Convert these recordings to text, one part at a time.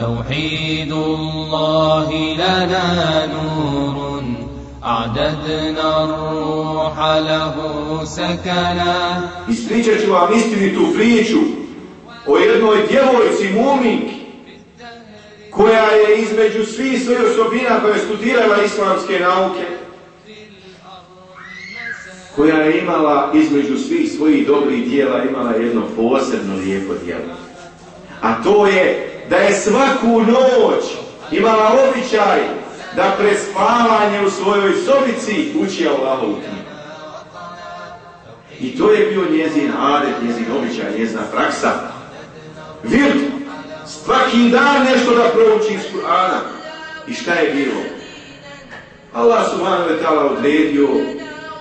توحيد الله لنا نور أعددنا الروح له سكنا Ispričat ću vam istinitu priču o jednoj djevojci muminki koja je između svih svojih osobina koja je studirala islamske nauke koja je imala između svih svojih dobrih dijela imala jedno posebno lijepo dijelo. A to je da je svaku noć imala običaj da pred spavanje u svojoj sobici uči Allahovu knjigu. I to je bio njezin adet, njezin običaj, njezina praksa. Vir, svaki dan nešto da prouči iz Kur'ana. I šta je bilo? Allah subhanahu wa ta'ala odredio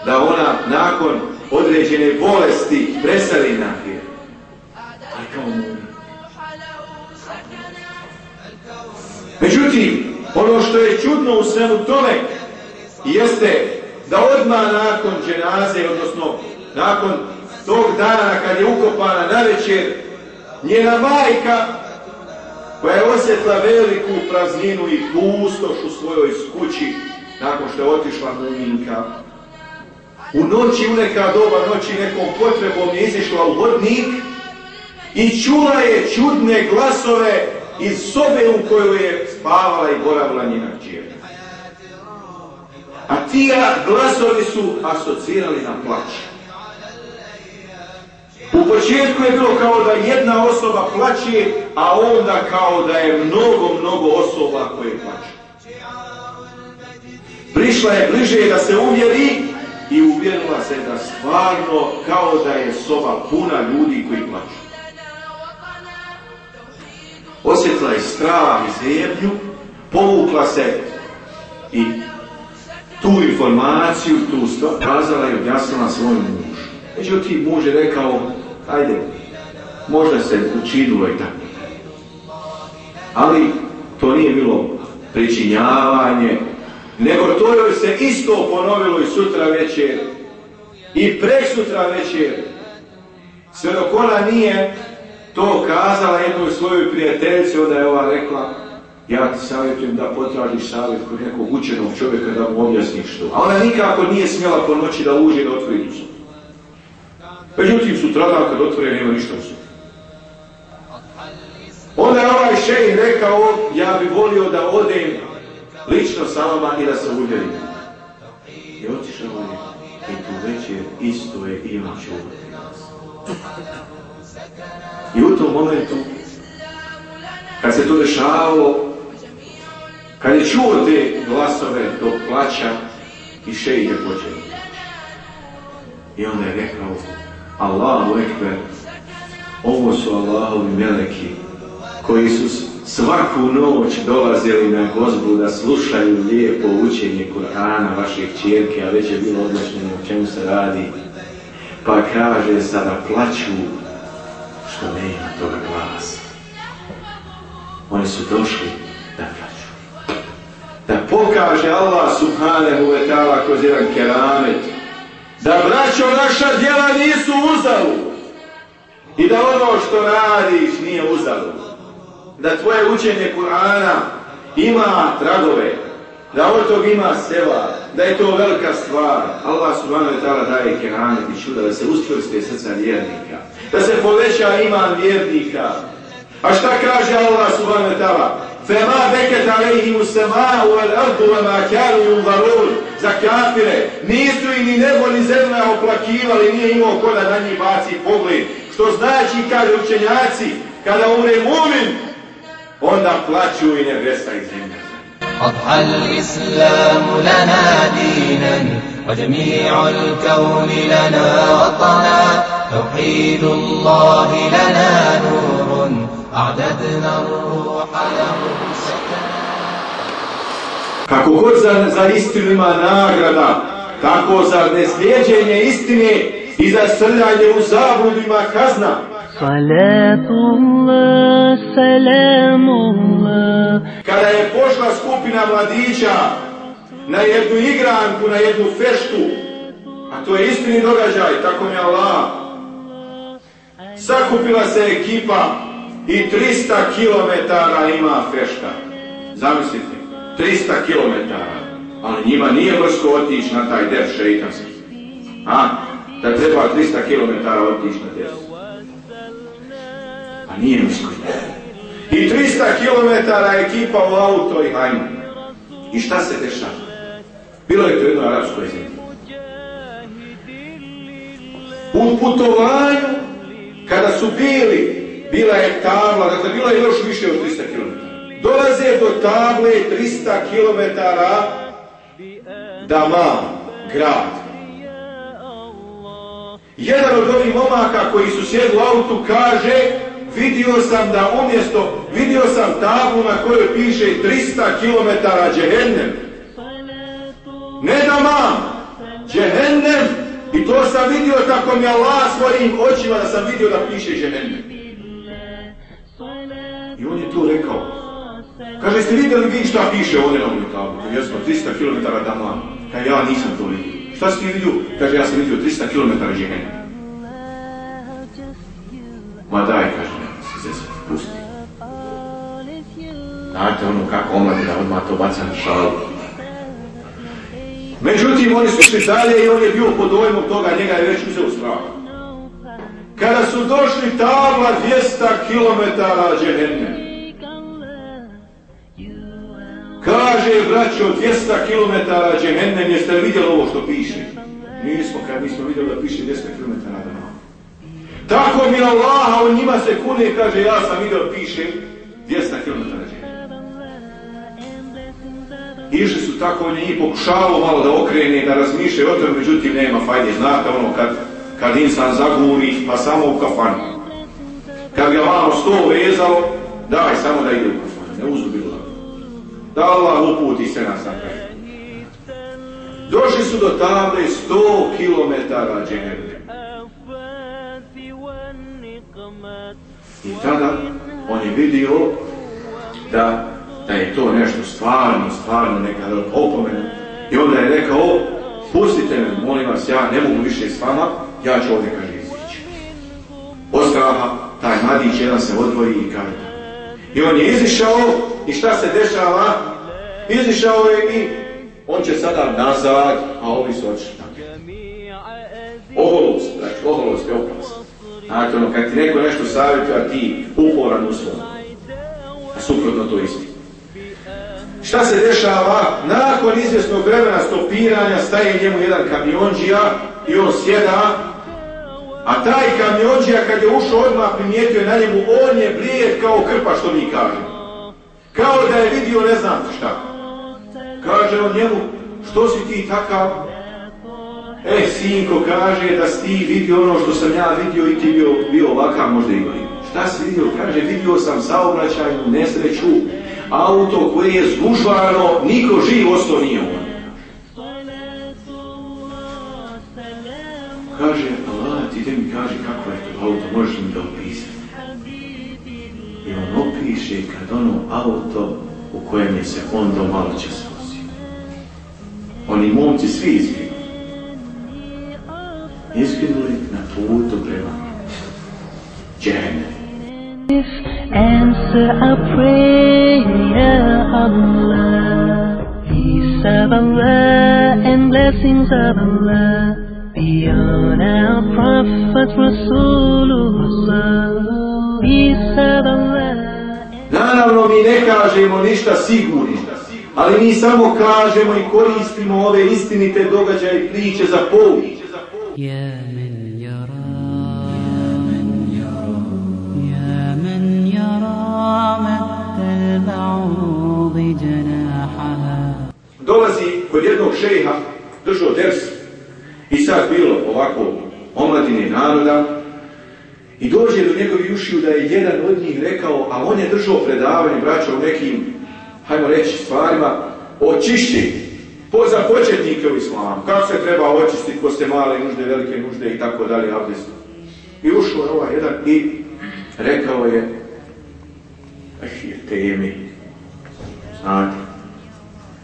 da ona nakon određene bolesti presali na hir. Ali kao mumin. Međutim, ono što je čudno u svemu tome jeste da odmah nakon dženaze, odnosno nakon tog dana kad je ukopana na večer, njena majka koja je osjetla veliku prazninu i pustoš u svojoj kući nakon što je otišla muminka, u noći, u neka doba noći nekom potrebom je izišla u vodnik i čula je čudne glasove iz sobe u kojoj je spavala i boravila njena čirka. A ti glasovi su asocirali na plać. U početku je bilo kao da jedna osoba plaće, a onda kao da je mnogo, mnogo osoba koje plaće. Prišla je bliže da se uvjeri i uvjerila se da stvarno kao da je soba puna ljudi koji plaću. Osjetila je strah i zemlju, povukla se i tu informaciju, tu stvar, kazala i objasnila svoj muž. Međutim, muž je rekao, ajde, možda se učinilo i tako. Ali to nije bilo pričinjavanje, nego to joj se isto ponovilo i sutra večer i sutra večer. Sve dok ona nije to kazala jednoj svojoj prijateljici, onda je ova rekla ja ti savjetujem da potražiš savjet kod nekog učenog čovjeka da mu objasniš što. A ona nikako nije smjela po noći da uđe da otvori tu Međutim, sutradan kad otvore nema ništa u Onda je ovaj šejn rekao, ja bi volio da odem lično sa vama i da se uvjerim. I otišao je i tu večer isto je i on I u tom momentu, kad se to dešavalo, kad je čuo te glasove tog plaća i šeji je počeo. I onda je rekao, Allahu ekber, ovo su Allahovi meleki koji su svaku noć dolazili na gozbu da slušaju lijepo učenje Kur'ana vaših čjerke, a već je bilo odlašnjeno o čemu se radi. Pa kaže sada plaću što nema toga glasa. Oni su došli da plaću. Da pokaže Allah subhanahu wa ta'ala kroz jedan keramet da braćo naša djela nisu uzalu i da ono što radiš nije uzalu da tvoje učenje Kur'ana ima tragove, da od tog ima sela, da je to velika stvar. Allah subhanahu wa ta'ala daje kerane i čuda da se ustvrste srca vjernika, da se poveća iman vjernika. A šta kaže Allah subhanahu wa ta'ala? فَمَا بَكَتْ عَلَيْهِمُ السَّمَاءُ وَالْأَرْضُ وَمَا كَانُوا يُنْظَرُونَ Za kafire nisu i ni nebo ni zemlja oplakivali, nije imao ko da na njih baci pogled. Što znači, kaže učenjaci, kada umre mumin, onda plaću i nebesa i zemlja. أضحى الإسلام لنا دينا وجميع الكون لنا وطنا توحيد الله لنا نور أعددنا الروح له سكنا Kako god za, za istinu ima nagrada, tako za neslijeđenje istine i za srljanje u zabludu kazna. Salatullah, salamullah. Kada je pošla skupina mladića na jednu igranku, na jednu feštu, a to je istini događaj, tako mi Allah, sakupila se ekipa i 300 km ima fešta. Zamislite, 300 km, ali njima nije brsko otići na taj def šeitanski. A, da treba 300 km otići na def. Nije brsko. I 300 km ekipa u auto i hajmo. I šta se dešava? Bilo je to u jednoj arapskoj zemlji. U putovanju, kada su bili, bila je tabla, dakle bila je još više od 300 km. Dolaze do table 300 km Damam, grad. Jedan od ovih momaka koji su sjedli u autu kaže vidio sam da umjesto, vidio sam tablu na kojoj piše 300 km džehennem. Ne Damam, džehennem. I to sam vidio tako mi Allah svojim očima da sam vidio da piše džehennem. I on je to rekao. Kaže, jeste vidjeli vi šta piše ovdje na ovoj tabli? Jesmo, 300 km Damam. Kaže, ja nisam to vidio. Šta si ti vidio? Kaže, ja sam vidio 300 km džehennem. Ma daj, kaže, pusti. Znate ono kako omladina odmah to baca na šalu. Međutim, oni su išli dalje i on je bio pod dojmom toga, njega je već uzeo strah. Kada su došli tabla 200 km džehenne. Kaže, braćo, 200 km džehenne, jeste li vidjeli ovo što piše? Nismo, kad nismo vidjeli da piše 200 km da tako mi Allaha, on njima se kune, kaže, ja sam vidio, piše, 200 km Išli su tako, on je njih pokušavao malo da okrene, da razmišljaju o tome, međutim nema fajde. Znate ono, kad, kad insan zaguri, pa samo u kafanu. Kad ga malo sto vezalo, daj samo da ide u kafanu, ne uzubilo. Da Allah uputi se napred. Došli su do table 100 km džehenne. I tada on je vidio da, da je to nešto stvarno, stvarno neka velika opomena. I onda je rekao, pustite me, molim vas, ja ne mogu više s vama, ja ću ovdje kaže izići. Od straha, taj mladić jedan se odvoji i kaže. I on je izišao i šta se dešava? Izišao je i on će sada nazad, a ovi su očili. Oholost, znači, oholost je opasna. Znate, ono, kad ti neko nešto savjetuje, a ti uporan u svom. A suprotno to isti. Šta se dešava? Nakon izvjesnog vremena stopiranja staje njemu jedan kamionđija i on sjeda, a taj kamionđija kad je ušao odmah primijetio na njemu, on je blijed kao krpa što mi kažemo. Kao da je vidio ne znam šta. Kaže on njemu, što si ti takav? E, sinko kaže da si ti vidio ono što sam ja vidio i ti bio, bio ovakav možda i gori. Šta si vidio? Kaže, vidio sam saobraćajnu nesreću, auto koje je zgužvano, niko živ ostao nije on. Kaže, Allah, ti te mi kaže kako je to auto, možeš mi da opisati. I on opiše kad ono auto u kojem je se on do malo se vozio. Oni momci svi izgledaju izginuli na putu prema džehenne. Answer our prayer, Allah. Peace of Allah and blessings of Allah be on our Prophet Rasulullah. Peace of Allah. Naravno mi ne kažemo ništa sigurno, ali mi samo kažemo i koristimo ove istinite događaje i priče za pouč. يا من يرى يا من يرى يا من يرى مد البعوض جناحها Dolazi kod jednog šeha, držao ders i sad bilo ovako omladine naroda I dođe do njegovih ušiju da je jedan od njih rekao, a on je držao predavanje, braćo, u nekim, hajmo reći, stvarima, očišćenju. po za početnike u islamu. Kako se treba očistiti posle male nužde, velike nužde i tako dalje, abdestu. I ušao je ovaj jedan i rekao je, je temi, znate,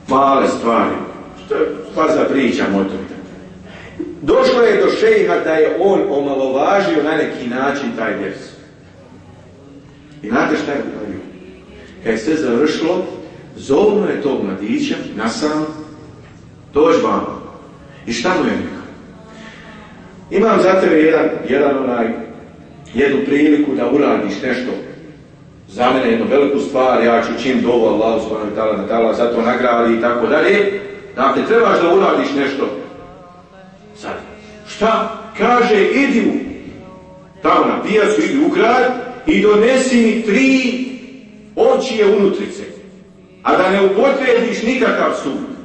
male stvari, što je, pa za pričam o tome. Došlo je do šejha da je on omalovažio na neki način taj vjers. I znate šta je uradio? Kad je sve završilo, zovno je tog mladića nasam, dođi vam. I šta mu je rekao? Imam za tebe jedan, jedan onaj, jednu priliku da uradiš nešto za mene jednu veliku stvar, ja ću čim dovo Allah subhanahu ta'ala da ta'ala za to nagradi i tako dalje. Dakle, trebaš da uradiš nešto sad. Šta? Kaže, idi u tamo na pijacu, idi u grad i donesi mi tri očije unutrice. A da ne upotrebiš nikakav sud.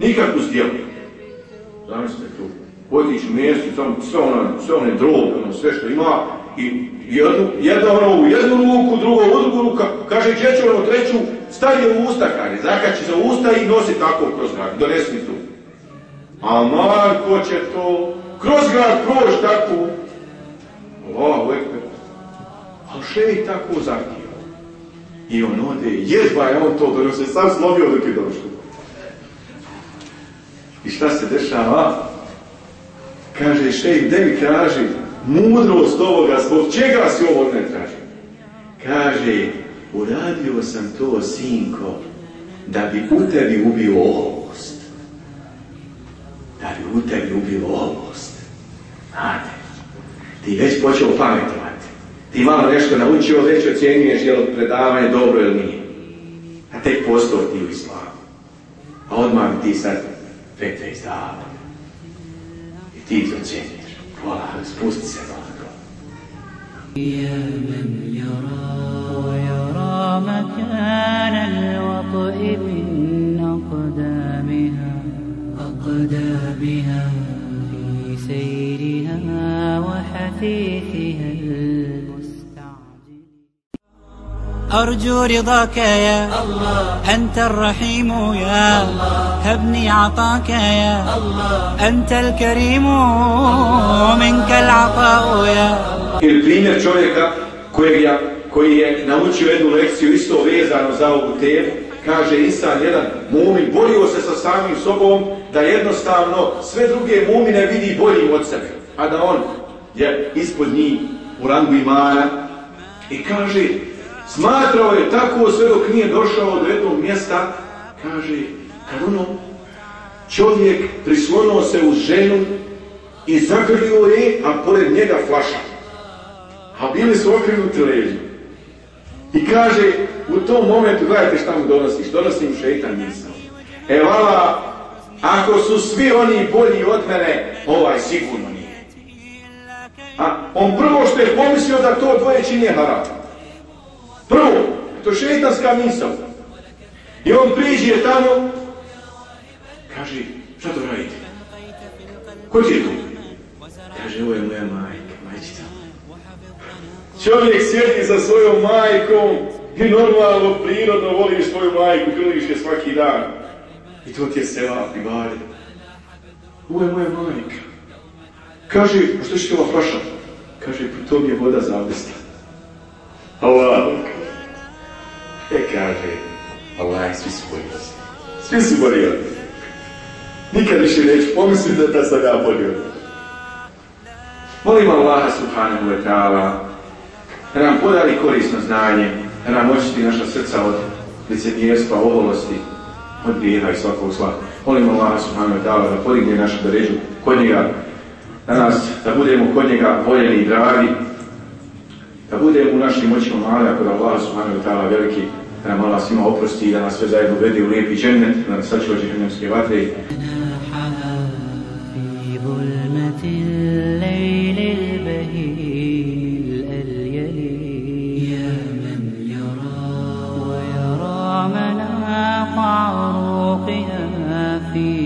Nikakvu zdjelu. Zamislite tu. Podiš u mjestu, tamo sve ono, sve one droge, ono, sve što ima i jednu, jedna ono u jednu ruku, drugo u drugu ruku, kaže džeću ono treću, stavi u usta, kaže, zakači za usta i nosi tako kroz grad, donesi tu. A Marko će to kroz grad proći tako. Allahu ekber. A šej tako zahtio. I on ode, jedva je on to donosio, sam slovio dok je došao. I šta se dešava? Kaže, šej, gde mi traži mudrost ovoga, zbog čega si ovo ne traži? Kaže, uradio sam to, sinko, da bi u tebi ubio oholost. Da bi u tebi ubio oholost. Znate, ti već počeo pametovati. Ti malo nešto naučio, već ocjenjuješ je li predavanje dobro ili nije. A tek postoji ti u islamu. A odmah ti sad fetve izdavali. I ti to ocjenjuješ. Hvala, spusti se malo. يا من يرى ويرى مكان الوطئ من أقدامها أقدامها في سيرها وحثيثها أرجو رضاك يا الله أنت الرحيم يا الله هبني عطاك يا الله أنت الكريم منك العطاء يا Ili primjer čovjeka kojeg ja, koji je naučio jednu lekciju isto vezano za ovu temu, kaže Isan jedan mumin, borio se sa samim sobom da jednostavno sve druge mumine vidi boljim od sebe, a da on je ispod njih u rangu imana i kaže smatrao je tako sve dok nije došao do jednog mjesta, kaže kad ono čovjek prislonuo se uz ženu i zagrlio je, a pored njega flaša a bili su okrenuti leđi. I kaže, u tom momentu, gledajte šta mu donosiš, donosi mu šeitan misao. E vala, ako su svi oni bolji od mene, ovaj sigurno nije. A on prvo što je pomislio da to dvoje čini haram. Prvo, to je šeitanska misao. I on priđe tamo, kaže, šta to radite? Ko ti je tu? Kaže, ovo je moja majka, majčica. Čovjek sjedi sa svojom majkom i normalno, prirodno voliš svoju majku, grliš je svaki dan. I to ti je sela i bari. Ovo je moja majka. Kaže, što će ti ova flaša? Kaže, to mi je voda za Allah. E kaže, Allah, svi su bolji. Svi su mene. Nikad više neću pomisliti da, da sam ja mene. Molim Allaha subhanahu wa ta'ala da nam podari korisno znanje, da nam očisti naša srca od licemjerstva, oholosti, od grijeha i svakog zla. Molim Allaha subhanahu wa ta'ala da podigne našu doređu kod njega, da nas, da budemo kod njega voljeni i dragi, da budemo u našim očima mali, ako da Allah subhanahu wa ta'ala veliki, da nam Allah svima oprosti i da nas sve zajedno uvede u lijepi džennet, da nas sačuva džehennemske vatre في